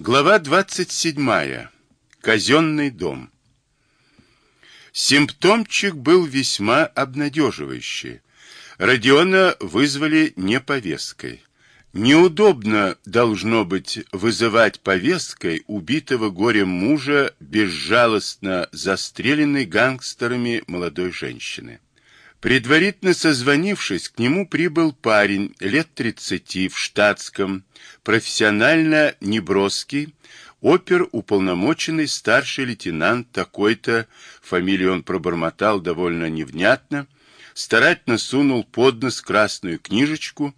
Глава 27. Казенный дом. Симптомчик был весьма обнадеживающий. Родиона вызвали не повесткой. Неудобно должно быть вызывать повесткой убитого горем мужа безжалостно застреленной гангстерами молодой женщины. Предварительно созвонившись, к нему прибыл парень лет тридцати в штатском, профессионально неброский, опер уполномоченный старший лейтенант такой-то, фамилию он пробормотал довольно невнятно, старательно сунул под нос красную книжечку,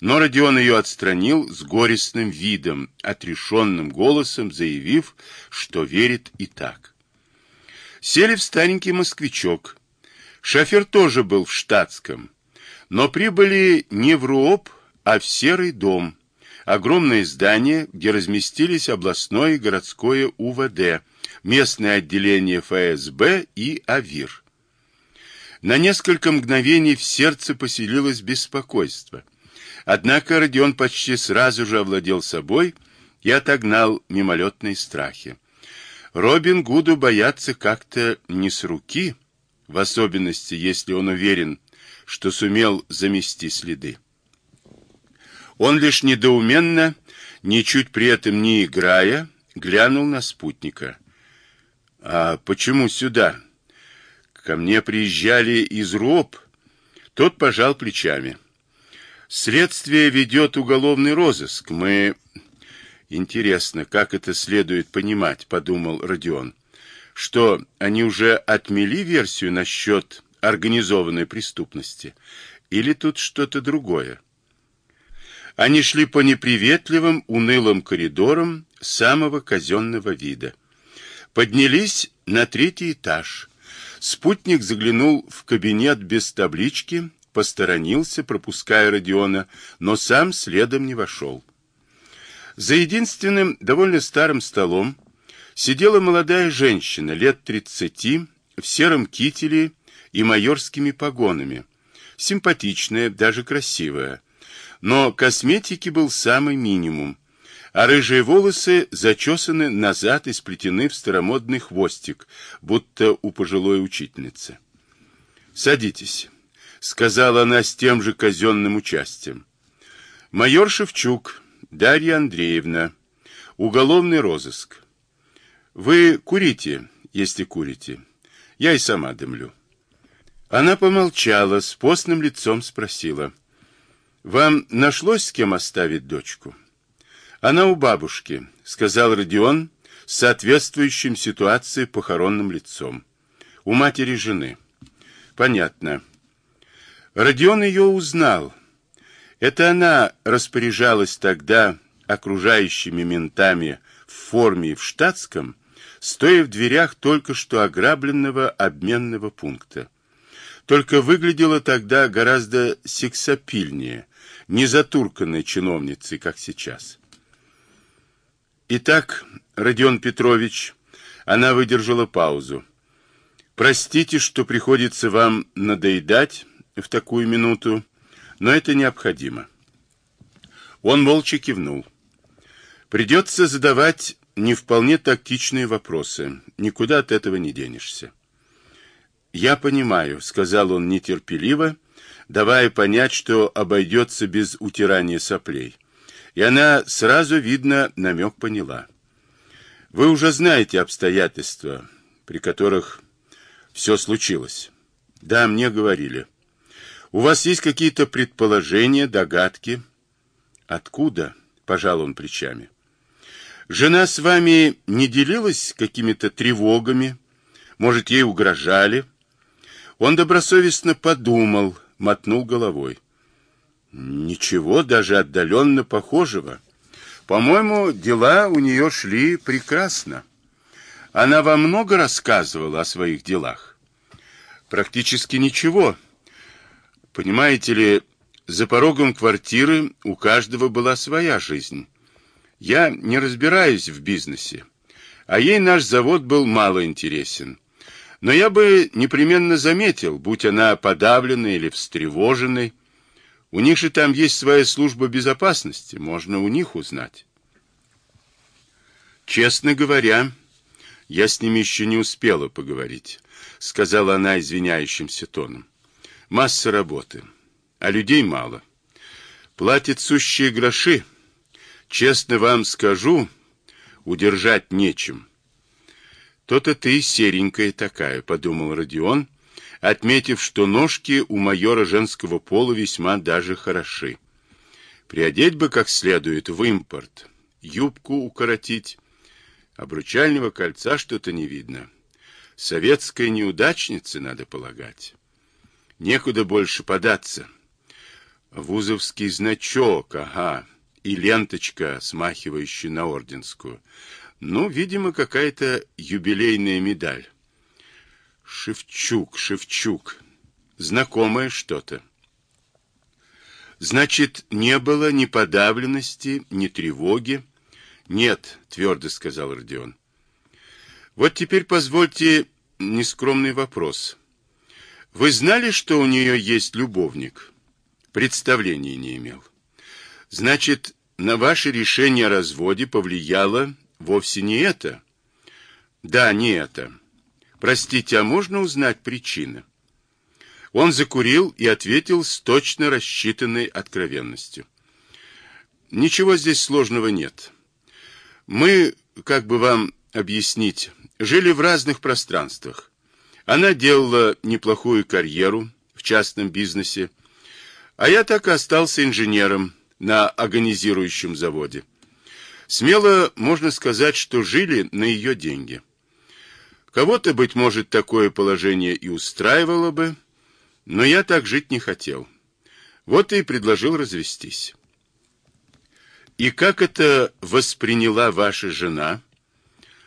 но Родион ее отстранил с горестным видом, отрешенным голосом заявив, что верит и так. Сели в старенький москвичок, Шофер тоже был в штатском, но прибыли не в РУОП, а в Серый дом, огромное здание, где разместились областное и городское УВД, местное отделение ФСБ и АВИР. На несколько мгновений в сердце поселилось беспокойство. Однако Родион почти сразу же овладел собой и отогнал мимолетные страхи. Робин Гуду бояться как-то не с руки, в особенности, если он уверен, что сумел замести следы. Он лишь недоуменно, ничуть при этом не играя, глянул на спутника. «А почему сюда? Ко мне приезжали из РОП». Тот пожал плечами. «Следствие ведет уголовный розыск. Мы...» «Интересно, как это следует понимать», — подумал Родион что они уже отмели версию насчет организованной преступности, или тут что-то другое. Они шли по неприветливым, унылым коридорам самого казенного вида. Поднялись на третий этаж. Спутник заглянул в кабинет без таблички, посторонился, пропуская Родиона, но сам следом не вошел. За единственным довольно старым столом сидела молодая женщина лет тридцати в сером кителе и майорскими погонами, симпатичная, даже красивая. Но косметики был самый минимум, а рыжие волосы зачесаны назад и сплетены в старомодный хвостик, будто у пожилой учительницы. «Садитесь», — сказала она с тем же казенным участием. «Майор Шевчук, Дарья Андреевна, уголовный розыск». Вы курите, если курите. Я и сама дымлю. Она помолчала, с постным лицом спросила. Вам нашлось с кем оставить дочку? Она у бабушки, сказал Родион, с соответствующим ситуации похоронным лицом. У матери жены. Понятно. Родион ее узнал. Это она распоряжалась тогда окружающими ментами в форме и в штатском, стоя в дверях только что ограбленного обменного пункта. Только выглядела тогда гораздо сексапильнее, не затурканной чиновницей, как сейчас. Итак, Родион Петрович, она выдержала паузу. Простите, что приходится вам надоедать в такую минуту, но это необходимо. Он молча кивнул. Придется задавать не вполне тактичные вопросы. Никуда от этого не денешься. «Я понимаю», — сказал он нетерпеливо, давая понять, что обойдется без утирания соплей. И она сразу, видно, намек поняла. «Вы уже знаете обстоятельства, при которых все случилось?» «Да, мне говорили. У вас есть какие-то предположения, догадки?» «Откуда?» — пожал он плечами. Жена с вами не делилась какими-то тревогами? Может, ей угрожали? Он добросовестно подумал, мотнул головой. Ничего даже отдаленно похожего. По-моему, дела у нее шли прекрасно. Она вам много рассказывала о своих делах? Практически ничего. Понимаете ли, за порогом квартиры у каждого была своя жизнь. Я не разбираюсь в бизнесе, а ей наш завод был мало интересен. Но я бы непременно заметил, будь она подавленной или встревоженной. У них же там есть своя служба безопасности, можно у них узнать. Честно говоря, я с ними еще не успела поговорить, сказала она извиняющимся тоном. Масса работы, а людей мало. Платят сущие гроши. Честно вам скажу, удержать нечем. То-то ты серенькая такая, подумал Родион, отметив, что ножки у майора женского пола весьма даже хороши. Приодеть бы как следует в импорт, юбку укоротить, обручального кольца что-то не видно. Советская неудачница, надо полагать. Некуда больше податься. Вузовский значок, ага, и ленточка, смахивающая на орденскую. Ну, видимо, какая-то юбилейная медаль. Шевчук, Шевчук. Знакомое что-то. Значит, не было ни подавленности, ни тревоги. Нет, твердо сказал Родион. Вот теперь позвольте нескромный вопрос. Вы знали, что у нее есть любовник? Представления не имел. Значит, на ваше решение о разводе повлияло вовсе не это? Да, не это. Простите, а можно узнать причину? Он закурил и ответил с точно рассчитанной откровенностью. Ничего здесь сложного нет. Мы, как бы вам объяснить, жили в разных пространствах. Она делала неплохую карьеру в частном бизнесе, а я так и остался инженером на организирующем заводе. Смело можно сказать, что жили на ее деньги. Кого-то, быть может, такое положение и устраивало бы, но я так жить не хотел. Вот и предложил развестись. И как это восприняла ваша жена?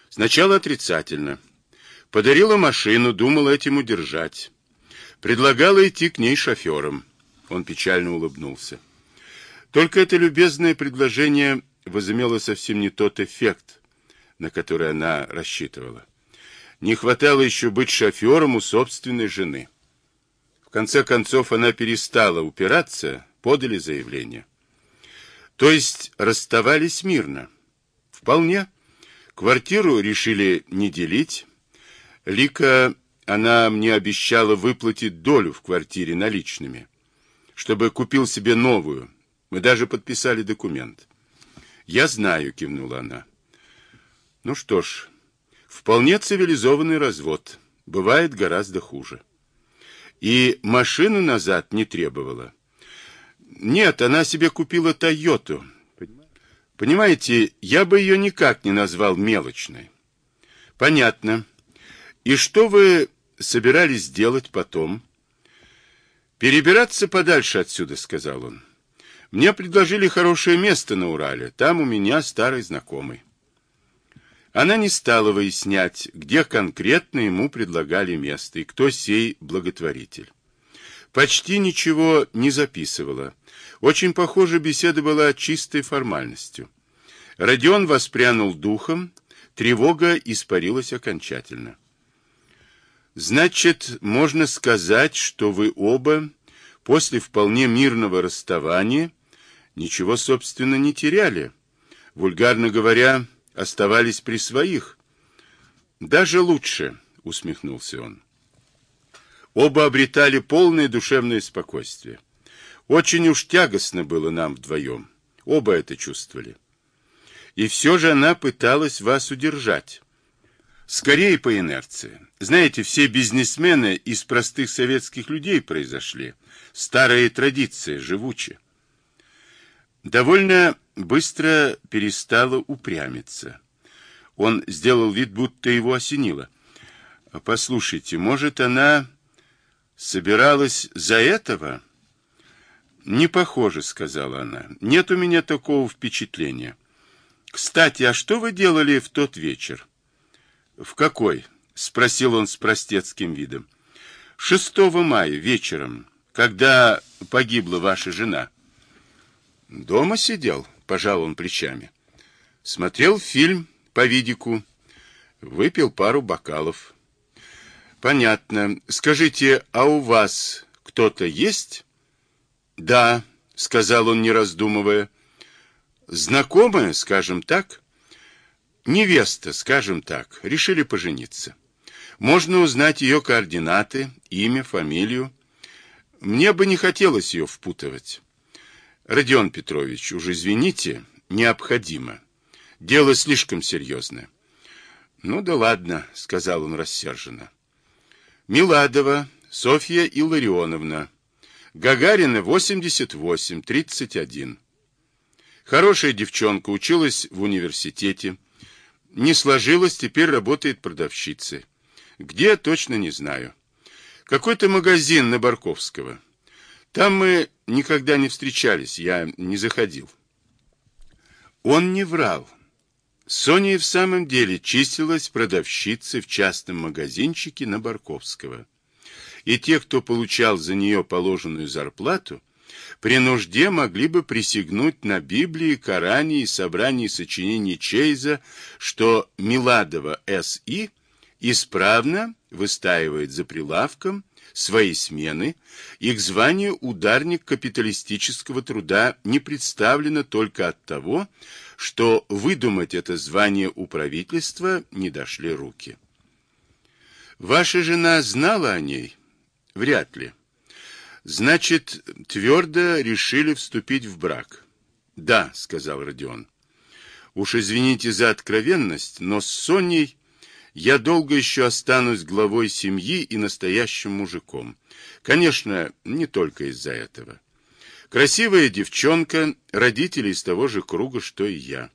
Сначала отрицательно. Подарила машину, думала этим удержать. Предлагала идти к ней шофером. Он печально улыбнулся. Только это любезное предложение возымело совсем не тот эффект, на который она рассчитывала. Не хватало еще быть шофером у собственной жены. В конце концов она перестала упираться, подали заявление. То есть расставались мирно. Вполне. Квартиру решили не делить. Лика, она мне обещала выплатить долю в квартире наличными, чтобы купил себе новую. Мы даже подписали документ. Я знаю, кивнула она. Ну что ж, вполне цивилизованный развод. Бывает гораздо хуже. И машину назад не требовала. Нет, она себе купила Тойоту. Понимаете, я бы ее никак не назвал мелочной. Понятно. И что вы собирались делать потом? Перебираться подальше отсюда, сказал он. Мне предложили хорошее место на Урале. Там у меня старый знакомый. Она не стала выяснять, где конкретно ему предлагали место и кто сей благотворитель. Почти ничего не записывала. Очень похоже, беседа была чистой формальностью. Родион воспрянул духом, тревога испарилась окончательно. «Значит, можно сказать, что вы оба после вполне мирного расставания ничего, собственно, не теряли. Вульгарно говоря, оставались при своих. Даже лучше, усмехнулся он. Оба обретали полное душевное спокойствие. Очень уж тягостно было нам вдвоем. Оба это чувствовали. И все же она пыталась вас удержать. Скорее по инерции. Знаете, все бизнесмены из простых советских людей произошли. Старая традиция, живучая довольно быстро перестала упрямиться. Он сделал вид, будто его осенило. «Послушайте, может, она собиралась за этого?» «Не похоже», — сказала она. «Нет у меня такого впечатления. Кстати, а что вы делали в тот вечер?» «В какой?» — спросил он с простецким видом. «6 мая вечером, когда погибла ваша жена». Дома сидел, пожал он плечами. Смотрел фильм по видику, выпил пару бокалов. Понятно. Скажите, а у вас кто-то есть? Да, сказал он, не раздумывая. Знакомая, скажем так? Невеста, скажем так, решили пожениться. Можно узнать ее координаты, имя, фамилию. Мне бы не хотелось ее впутывать. Родион Петрович, уж извините, необходимо. Дело слишком серьезное. Ну да ладно, сказал он рассерженно. Миладова Софья Илларионовна. Гагарина 88, 31. Хорошая девчонка, училась в университете. Не сложилось, теперь работает продавщицей. Где, точно не знаю. Какой-то магазин на Барковского. Там мы никогда не встречались, я не заходил. Он не врал. Соня в самом деле числилась продавщицей в частном магазинчике на Барковского. И те, кто получал за нее положенную зарплату, при нужде могли бы присягнуть на Библии, Коране и собрании сочинений Чейза, что Миладова С.И. исправно выстаивает за прилавком свои смены, и к званию ударник капиталистического труда не представлено только от того, что выдумать это звание у правительства не дошли руки. Ваша жена знала о ней? Вряд ли. Значит, твердо решили вступить в брак. Да, сказал Родион. Уж извините за откровенность, но с Соней я долго еще останусь главой семьи и настоящим мужиком. Конечно, не только из-за этого. Красивая девчонка, родители из того же круга, что и я.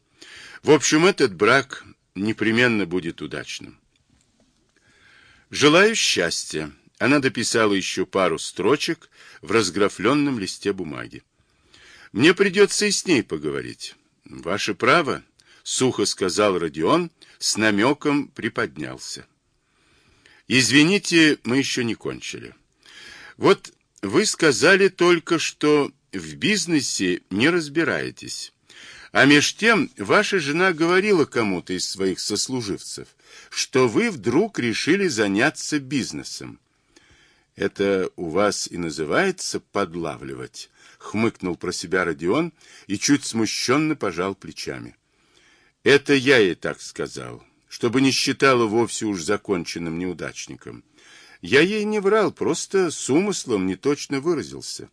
В общем, этот брак непременно будет удачным. Желаю счастья. Она дописала еще пару строчек в разграфленном листе бумаги. Мне придется и с ней поговорить. Ваше право, сухо сказал Родион, с намеком приподнялся. Извините, мы еще не кончили. Вот вы сказали только, что в бизнесе не разбираетесь. А меж тем ваша жена говорила кому-то из своих сослуживцев, что вы вдруг решили заняться бизнесом. Это у вас и называется подлавливать, хмыкнул про себя Родион и чуть смущенно пожал плечами. Это я ей так сказал, чтобы не считала вовсе уж законченным неудачником. Я ей не врал, просто с умыслом не точно выразился.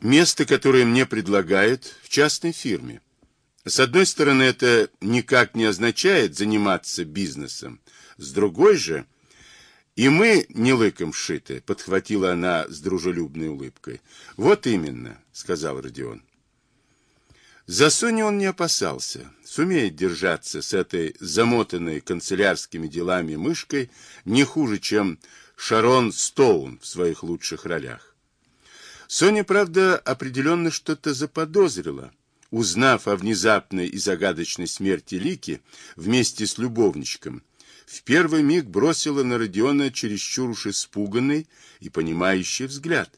Место, которое мне предлагают, в частной фирме. С одной стороны, это никак не означает заниматься бизнесом. С другой же, и мы не лыком шиты, подхватила она с дружелюбной улыбкой. Вот именно, сказал Родион. За Соню он не опасался. Сумеет держаться с этой замотанной канцелярскими делами мышкой не хуже, чем Шарон Стоун в своих лучших ролях. Соня, правда, определенно что-то заподозрила, узнав о внезапной и загадочной смерти Лики вместе с любовничком. В первый миг бросила на Родиона чересчур уж испуганный и понимающий взгляд.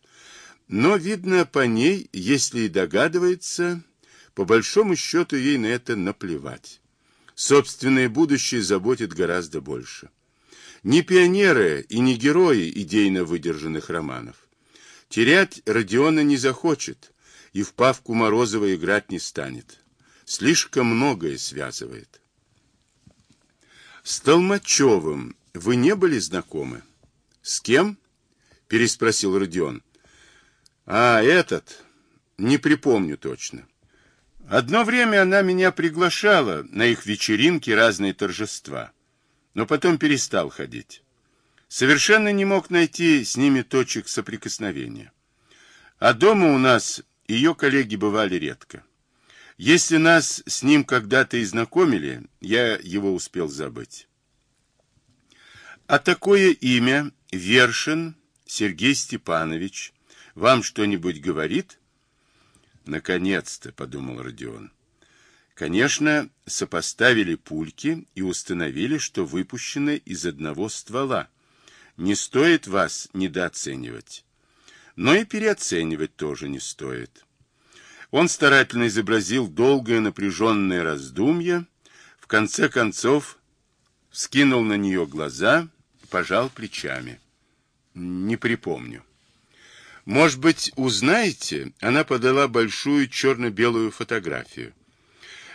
Но, видно, по ней, если и догадывается, по большому счету ей на это наплевать. Собственное будущее заботит гораздо больше. Не пионеры и не герои идейно выдержанных романов. Терять Родиона не захочет и в Павку Морозова играть не станет. Слишком многое связывает. С Толмачевым вы не были знакомы? С кем? Переспросил Родион. А, этот? Не припомню точно. Одно время она меня приглашала на их вечеринки, разные торжества, но потом перестал ходить. Совершенно не мог найти с ними точек соприкосновения. А дома у нас ее коллеги бывали редко. Если нас с ним когда-то и знакомили, я его успел забыть. А такое имя, Вершин Сергей Степанович, вам что-нибудь говорит? Наконец-то, подумал Родион. Конечно, сопоставили пульки и установили, что выпущены из одного ствола. Не стоит вас недооценивать. Но и переоценивать тоже не стоит. Он старательно изобразил долгое напряженное раздумье, в конце концов скинул на нее глаза, пожал плечами. Не припомню. Может быть, узнаете? Она подала большую черно-белую фотографию.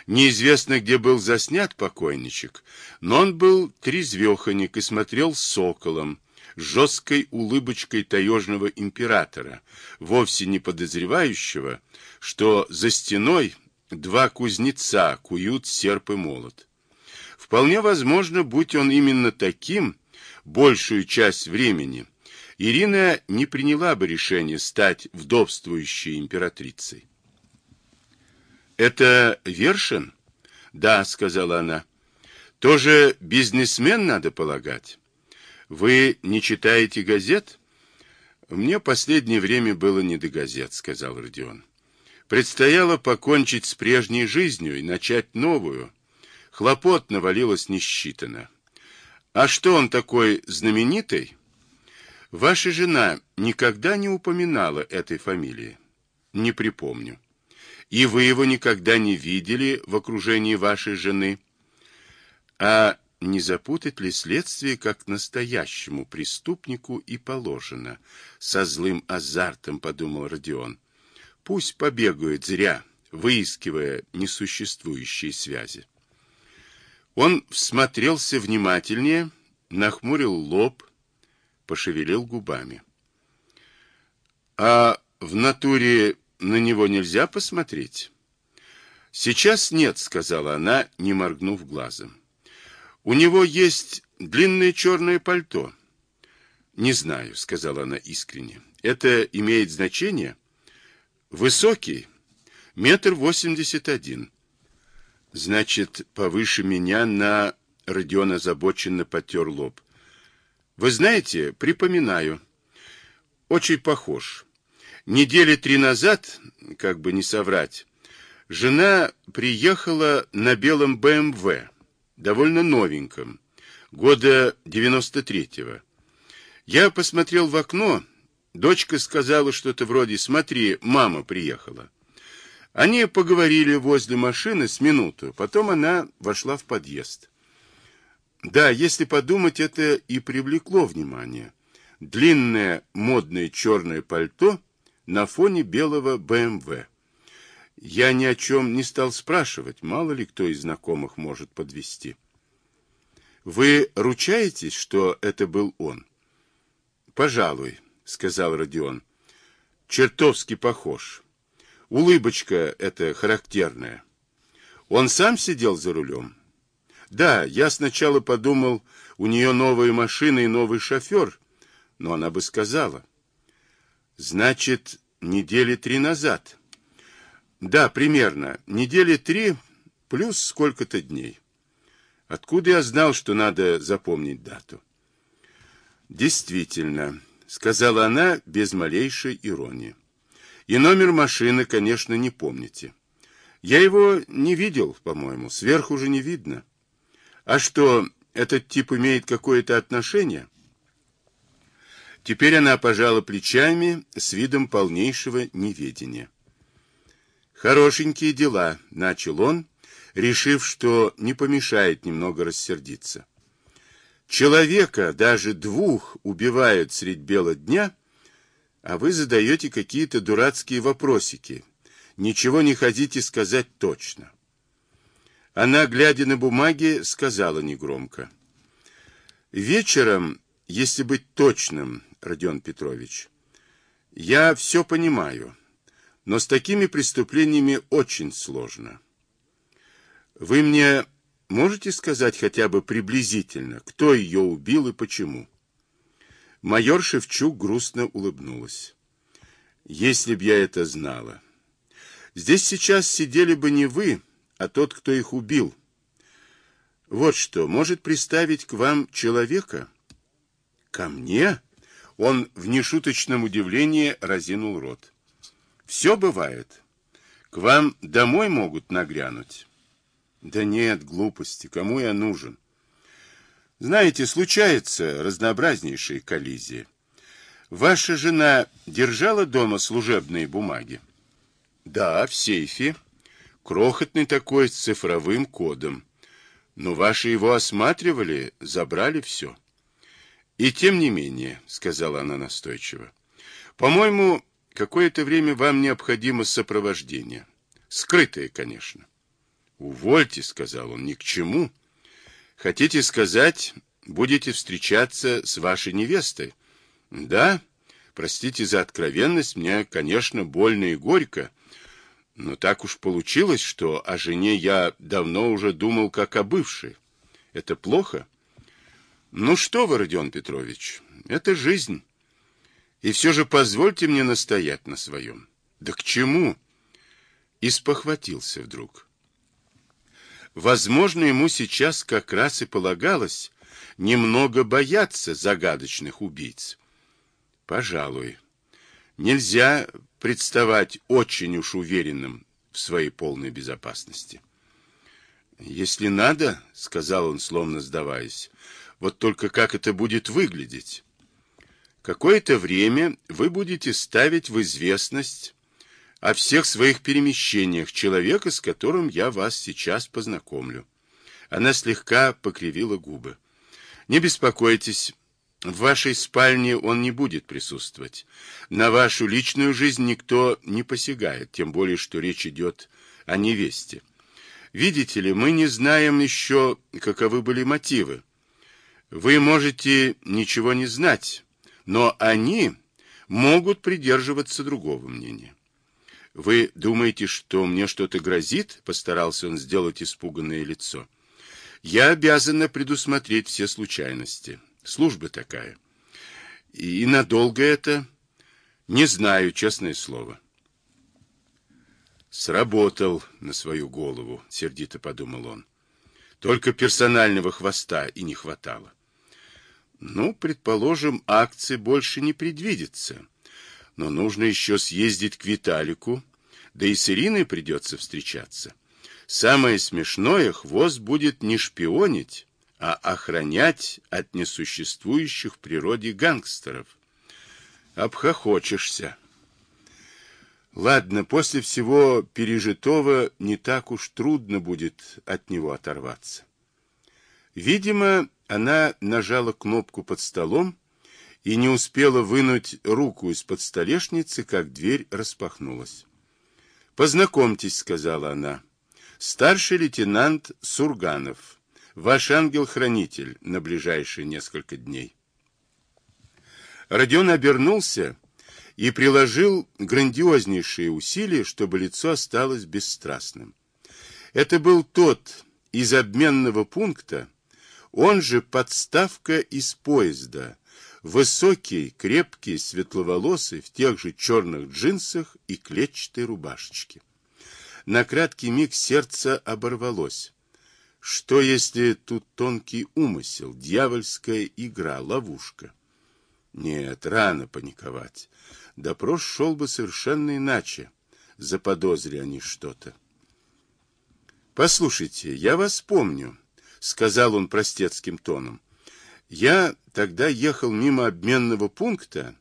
Неизвестно, где был заснят покойничек, но он был трезвеханик и смотрел соколом, жесткой улыбочкой таежного императора, вовсе не подозревающего, что за стеной два кузнеца куют серп и молот. Вполне возможно, будь он именно таким, большую часть времени, Ирина не приняла бы решение стать вдовствующей императрицей. «Это Вершин?» «Да», — сказала она. «Тоже бизнесмен, надо полагать?» Вы не читаете газет? Мне последнее время было не до газет, сказал Родион. Предстояло покончить с прежней жизнью и начать новую. Хлопот навалилось несчитанно. А что он такой знаменитый? Ваша жена никогда не упоминала этой фамилии. Не припомню. И вы его никогда не видели в окружении вашей жены. А не запутать ли следствие как настоящему преступнику и положено? Со злым азартом подумал Родион. Пусть побегают зря, выискивая несуществующие связи. Он всмотрелся внимательнее, нахмурил лоб, пошевелил губами. А в натуре на него нельзя посмотреть? Сейчас нет, сказала она, не моргнув глазом. У него есть длинное черное пальто. Не знаю, сказала она искренне. Это имеет значение? Высокий, метр восемьдесят один. Значит, повыше меня на... Родион озабоченно потер лоб. Вы знаете, припоминаю. Очень похож. Недели три назад, как бы не соврать, жена приехала на белом БМВ довольно новеньком, года 93-го. Я посмотрел в окно, дочка сказала что-то вроде «Смотри, мама приехала». Они поговорили возле машины с минуту, потом она вошла в подъезд. Да, если подумать, это и привлекло внимание. Длинное модное черное пальто на фоне белого БМВ. Я ни о чем не стал спрашивать, мало ли кто из знакомых может подвести. Вы ручаетесь, что это был он? Пожалуй, сказал Родион. Чертовски похож. Улыбочка эта характерная. Он сам сидел за рулем? Да, я сначала подумал, у нее новая машина и новый шофер, но она бы сказала. Значит, недели три назад. Да, примерно. Недели три плюс сколько-то дней. Откуда я знал, что надо запомнить дату? Действительно, сказала она без малейшей иронии. И номер машины, конечно, не помните. Я его не видел, по-моему, сверху же не видно. А что, этот тип имеет какое-то отношение? Теперь она пожала плечами с видом полнейшего неведения. «Хорошенькие дела», — начал он, решив, что не помешает немного рассердиться. «Человека, даже двух, убивают средь бела дня, а вы задаете какие-то дурацкие вопросики. Ничего не хотите сказать точно». Она, глядя на бумаги, сказала негромко. «Вечером, если быть точным, Родион Петрович, я все понимаю». Но с такими преступлениями очень сложно. Вы мне можете сказать хотя бы приблизительно, кто ее убил и почему? Майор Шевчук грустно улыбнулась. Если б я это знала. Здесь сейчас сидели бы не вы, а тот, кто их убил. Вот что, может приставить к вам человека? Ко мне? Он в нешуточном удивлении разинул рот. Все бывает. К вам домой могут нагрянуть. Да нет, глупости, кому я нужен? Знаете, случается разнообразнейшие коллизии. Ваша жена держала дома служебные бумаги? Да, в сейфе. Крохотный такой, с цифровым кодом. Но ваши его осматривали, забрали все. И тем не менее, сказала она настойчиво, по-моему, Какое-то время вам необходимо сопровождение. Скрытое, конечно. Увольте, сказал он, ни к чему. Хотите сказать, будете встречаться с вашей невестой? Да, простите за откровенность, мне, конечно, больно и горько. Но так уж получилось, что о жене я давно уже думал как о бывшей. Это плохо? Ну что вы, Родион Петрович, это жизнь. И все же позвольте мне настоять на своем. Да к чему? И спохватился вдруг. Возможно, ему сейчас как раз и полагалось немного бояться загадочных убийц. Пожалуй, нельзя представать очень уж уверенным в своей полной безопасности. «Если надо, — сказал он, словно сдаваясь, — вот только как это будет выглядеть? Какое-то время вы будете ставить в известность о всех своих перемещениях человека, с которым я вас сейчас познакомлю». Она слегка покривила губы. «Не беспокойтесь, в вашей спальне он не будет присутствовать. На вашу личную жизнь никто не посягает, тем более, что речь идет о невесте. Видите ли, мы не знаем еще, каковы были мотивы. Вы можете ничего не знать, но они могут придерживаться другого мнения. Вы думаете, что мне что-то грозит? Постарался он сделать испуганное лицо. Я обязана предусмотреть все случайности. Служба такая. И надолго это? Не знаю, честное слово. Сработал на свою голову, сердито подумал он. Только персонального хвоста и не хватало. Ну, предположим, акции больше не предвидится. Но нужно еще съездить к Виталику, да и с Ириной придется встречаться. Самое смешное, хвост будет не шпионить, а охранять от несуществующих в природе гангстеров. Обхохочешься. Ладно, после всего пережитого не так уж трудно будет от него оторваться. Видимо, она нажала кнопку под столом и не успела вынуть руку из-под столешницы, как дверь распахнулась. «Познакомьтесь», — сказала она, — «старший лейтенант Сурганов» Ваш ангел-хранитель на ближайшие несколько дней. Родион обернулся и приложил грандиознейшие усилия, чтобы лицо осталось бесстрастным. Это был тот из обменного пункта, он же подставка из поезда, высокий, крепкий, светловолосый, в тех же черных джинсах и клетчатой рубашечке. На краткий миг сердце оборвалось. Что, если тут тонкий умысел, дьявольская игра, ловушка? Нет, рано паниковать. Допрос шел бы совершенно иначе. Заподозрили они что-то. «Послушайте, я вас помню», — сказал он простецким тоном. «Я тогда ехал мимо обменного пункта,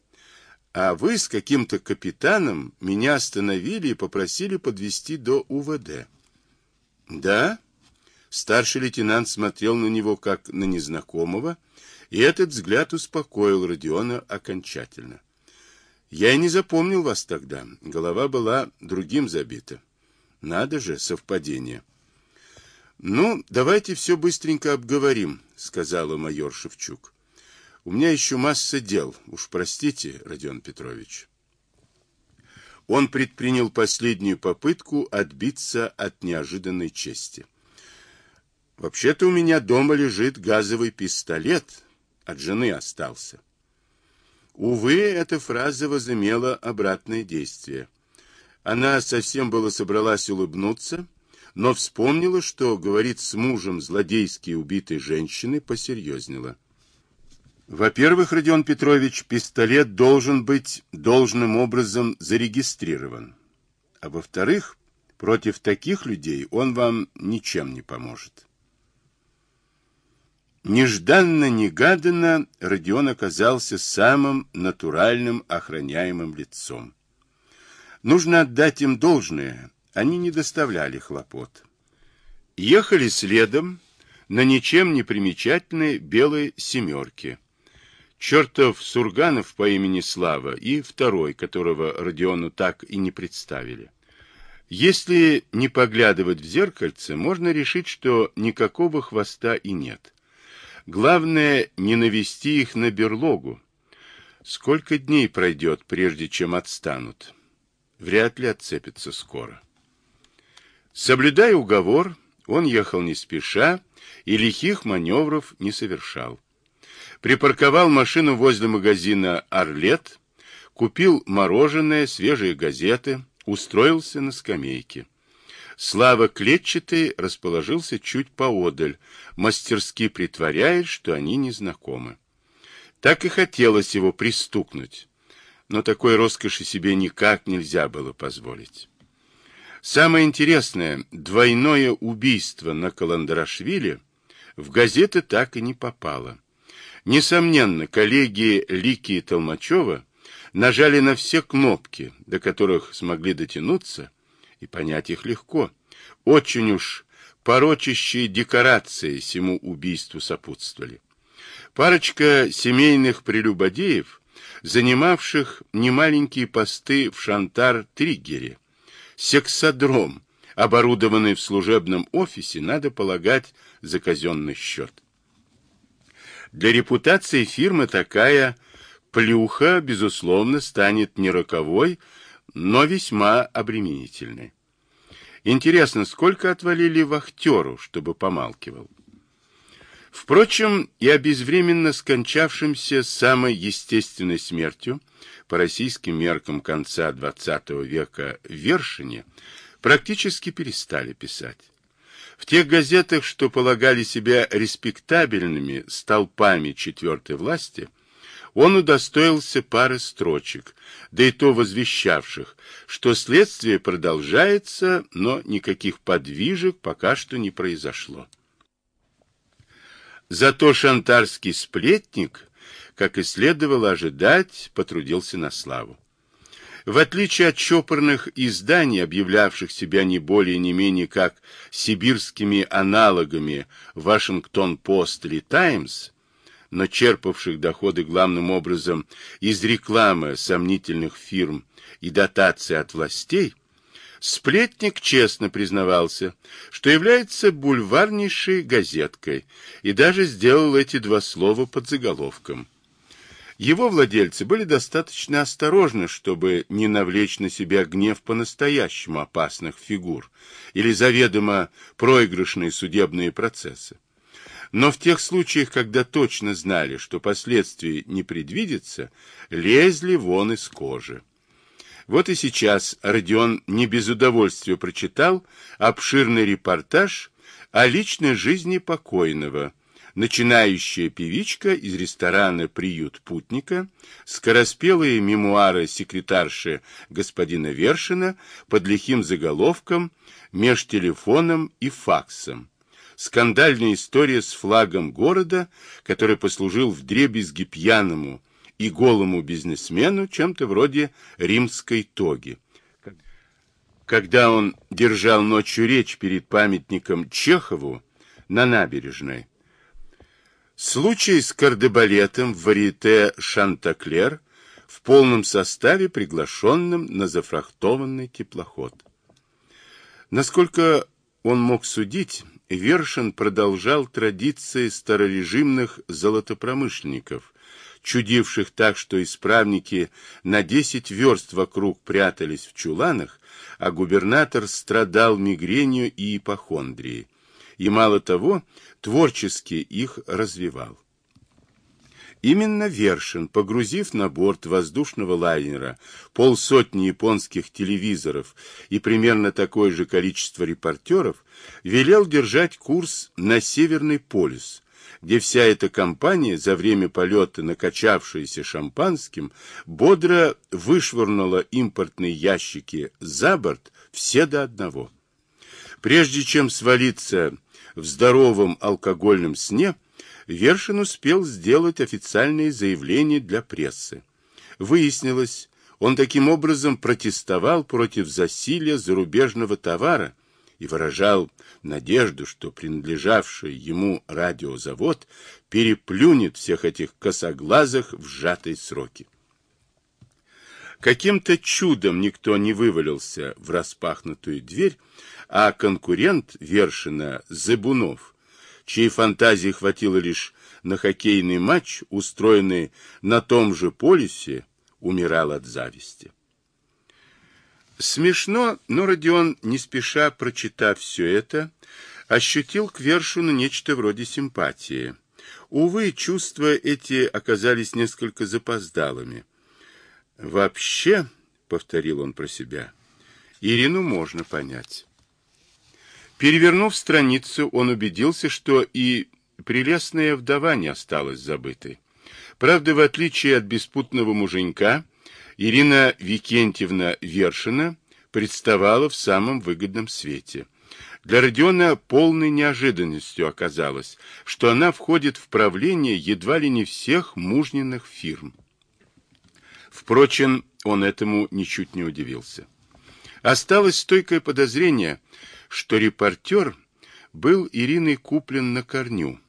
а вы с каким-то капитаном меня остановили и попросили подвезти до УВД». «Да?» Старший лейтенант смотрел на него как на незнакомого, и этот взгляд успокоил Родиона окончательно. Я и не запомнил вас тогда. Голова была другим забита. Надо же, совпадение. Ну, давайте все быстренько обговорим, сказала майор Шевчук. У меня еще масса дел. Уж простите, Родион Петрович. Он предпринял последнюю попытку отбиться от неожиданной чести. Вообще-то у меня дома лежит газовый пистолет. От жены остался. Увы, эта фраза возымела обратное действие. Она совсем было собралась улыбнуться, но вспомнила, что говорит с мужем злодейски убитой женщины, посерьезнела. Во-первых, Родион Петрович, пистолет должен быть должным образом зарегистрирован. А во-вторых, против таких людей он вам ничем не поможет. Нежданно-негаданно Родион оказался самым натуральным охраняемым лицом. Нужно отдать им должное, они не доставляли хлопот. Ехали следом на ничем не примечательной белой семерке. Чертов Сурганов по имени Слава и второй, которого Родиону так и не представили. Если не поглядывать в зеркальце, можно решить, что никакого хвоста и нет. Главное, не навести их на берлогу. Сколько дней пройдет, прежде чем отстанут? Вряд ли отцепятся скоро. Соблюдая уговор, он ехал не спеша и лихих маневров не совершал. Припарковал машину возле магазина «Орлет», купил мороженое, свежие газеты, устроился на скамейке. Слава Клетчатый расположился чуть поодаль, мастерски притворяясь, что они не знакомы. Так и хотелось его пристукнуть, но такой роскоши себе никак нельзя было позволить. Самое интересное, двойное убийство на Каландрашвили в газеты так и не попало. Несомненно, коллеги Лики и Толмачева нажали на все кнопки, до которых смогли дотянуться, и понять их легко. Очень уж порочащие декорации всему убийству сопутствовали. Парочка семейных прелюбодеев, занимавших немаленькие посты в Шантар-Триггере, сексодром, оборудованный в служебном офисе, надо полагать, за казенный счет. Для репутации фирмы такая плюха, безусловно, станет не роковой, но весьма обременительной. Интересно, сколько отвалили вахтеру, чтобы помалкивал? Впрочем, и о безвременно скончавшемся самой естественной смертью по российским меркам конца XX века Вершине практически перестали писать. В тех газетах, что полагали себя респектабельными столпами четвертой власти, он удостоился пары строчек, да и то возвещавших, что следствие продолжается, но никаких подвижек пока что не произошло. Зато шантарский сплетник, как и следовало ожидать, потрудился на славу. В отличие от чопорных изданий, объявлявших себя не более не менее как сибирскими аналогами «Вашингтон-Пост» или «Таймс», но черпавших доходы главным образом из рекламы сомнительных фирм и дотации от властей, Сплетник честно признавался, что является бульварнейшей газеткой и даже сделал эти два слова под заголовком. Его владельцы были достаточно осторожны, чтобы не навлечь на себя гнев по-настоящему опасных фигур или заведомо проигрышные судебные процессы. Но в тех случаях, когда точно знали, что последствий не предвидится, лезли вон из кожи. Вот и сейчас Родион не без удовольствия прочитал обширный репортаж о личной жизни покойного, начинающая певичка из ресторана «Приют путника», скороспелые мемуары секретарши господина Вершина под лихим заголовком «Меж телефоном и факсом», скандальная история с флагом города, который послужил в дребезги пьяному, и голому бизнесмену чем-то вроде римской тоги. Когда он держал ночью речь перед памятником Чехову на набережной, случай с кардебалетом в варьете Шантаклер в полном составе, приглашенным на зафрахтованный теплоход. Насколько он мог судить, Вершин продолжал традиции старорежимных золотопромышленников, чудивших так, что исправники на десять верст вокруг прятались в чуланах, а губернатор страдал мигренью и ипохондрией. И мало того, творчески их развивал. Именно Вершин, погрузив на борт воздушного лайнера полсотни японских телевизоров и примерно такое же количество репортеров, велел держать курс на Северный полюс, где вся эта компания, за время полета накачавшаяся шампанским, бодро вышвырнула импортные ящики за борт все до одного. Прежде чем свалиться в здоровом алкогольном сне, Вершин успел сделать официальные заявления для прессы. Выяснилось, он таким образом протестовал против засилия зарубежного товара, и выражал надежду, что принадлежавший ему радиозавод переплюнет всех этих косоглазых в сжатые сроки. Каким-то чудом никто не вывалился в распахнутую дверь, а конкурент Вершина Зыбунов, чьей фантазии хватило лишь на хоккейный матч, устроенный на том же полюсе, умирал от зависти. Смешно, но Родион, не спеша прочитав все это, ощутил к Вершину нечто вроде симпатии. Увы, чувства эти оказались несколько запоздалыми. «Вообще», — повторил он про себя, — «Ирину можно понять». Перевернув страницу, он убедился, что и прелестная вдова не осталась забытой. Правда, в отличие от беспутного муженька, Ирина Викентьевна Вершина представала в самом выгодном свете. Для Родиона полной неожиданностью оказалось, что она входит в правление едва ли не всех мужненных фирм. Впрочем, он этому ничуть не удивился. Осталось стойкое подозрение, что репортер был Ириной куплен на корню.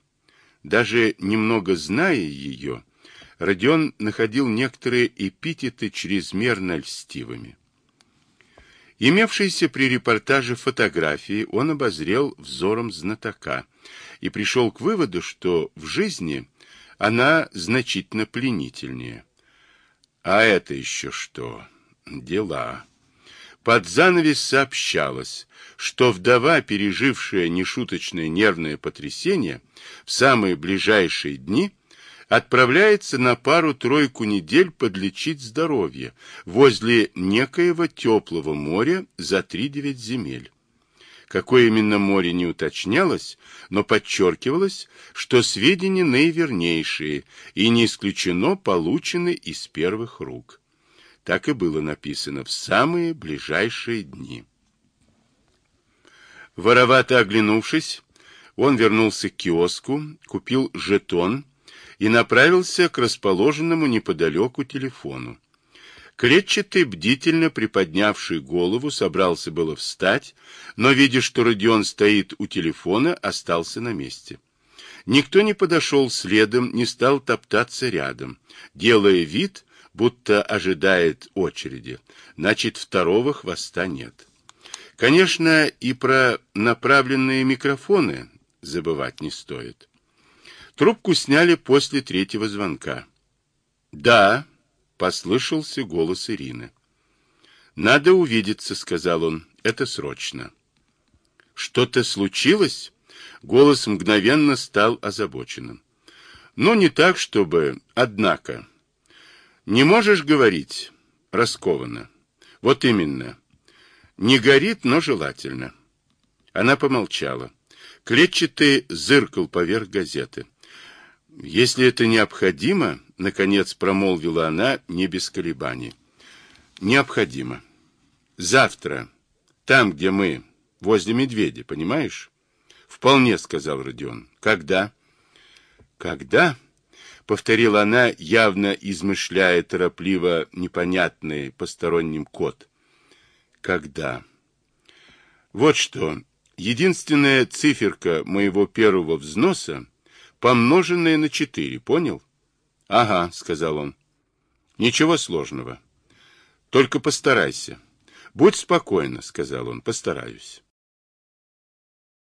Даже немного зная ее, Родион находил некоторые эпитеты чрезмерно льстивыми. Имевшиеся при репортаже фотографии он обозрел взором знатока и пришел к выводу, что в жизни она значительно пленительнее. А это еще что? Дела. Под занавес сообщалось, что вдова, пережившая нешуточное нервное потрясение, в самые ближайшие дни отправляется на пару-тройку недель подлечить здоровье возле некоего теплого моря за три-девять земель. Какое именно море не уточнялось, но подчеркивалось, что сведения наивернейшие и не исключено получены из первых рук. Так и было написано в самые ближайшие дни. Воровато оглянувшись, он вернулся к киоску, купил жетон и направился к расположенному неподалеку телефону. Клетчатый, бдительно приподнявший голову, собрался было встать, но, видя, что Родион стоит у телефона, остался на месте. Никто не подошел следом, не стал топтаться рядом, делая вид, будто ожидает очереди, значит, второго хвоста нет. Конечно, и про направленные микрофоны забывать не стоит. Трубку сняли после третьего звонка. «Да», — послышался голос Ирины. «Надо увидеться», — сказал он. «Это срочно». «Что-то случилось?» Голос мгновенно стал озабоченным. «Но не так, чтобы... Однако...» «Не можешь говорить?» «Раскованно». «Вот именно. Не горит, но желательно». Она помолчала. Клетчатый зыркал поверх газеты. «Если это необходимо...» — наконец промолвила она не без колебаний. «Необходимо. Завтра, там, где мы, возле медведя, понимаешь?» «Вполне», — сказал Родион. «Когда?» «Когда?» — повторила она, явно измышляя торопливо непонятный посторонним код. «Когда?» «Вот что. Единственная циферка моего первого взноса, помноженная на четыре, понял?» — Ага, — сказал он. — Ничего сложного. Только постарайся. — Будь спокойна, — сказал он, — постараюсь.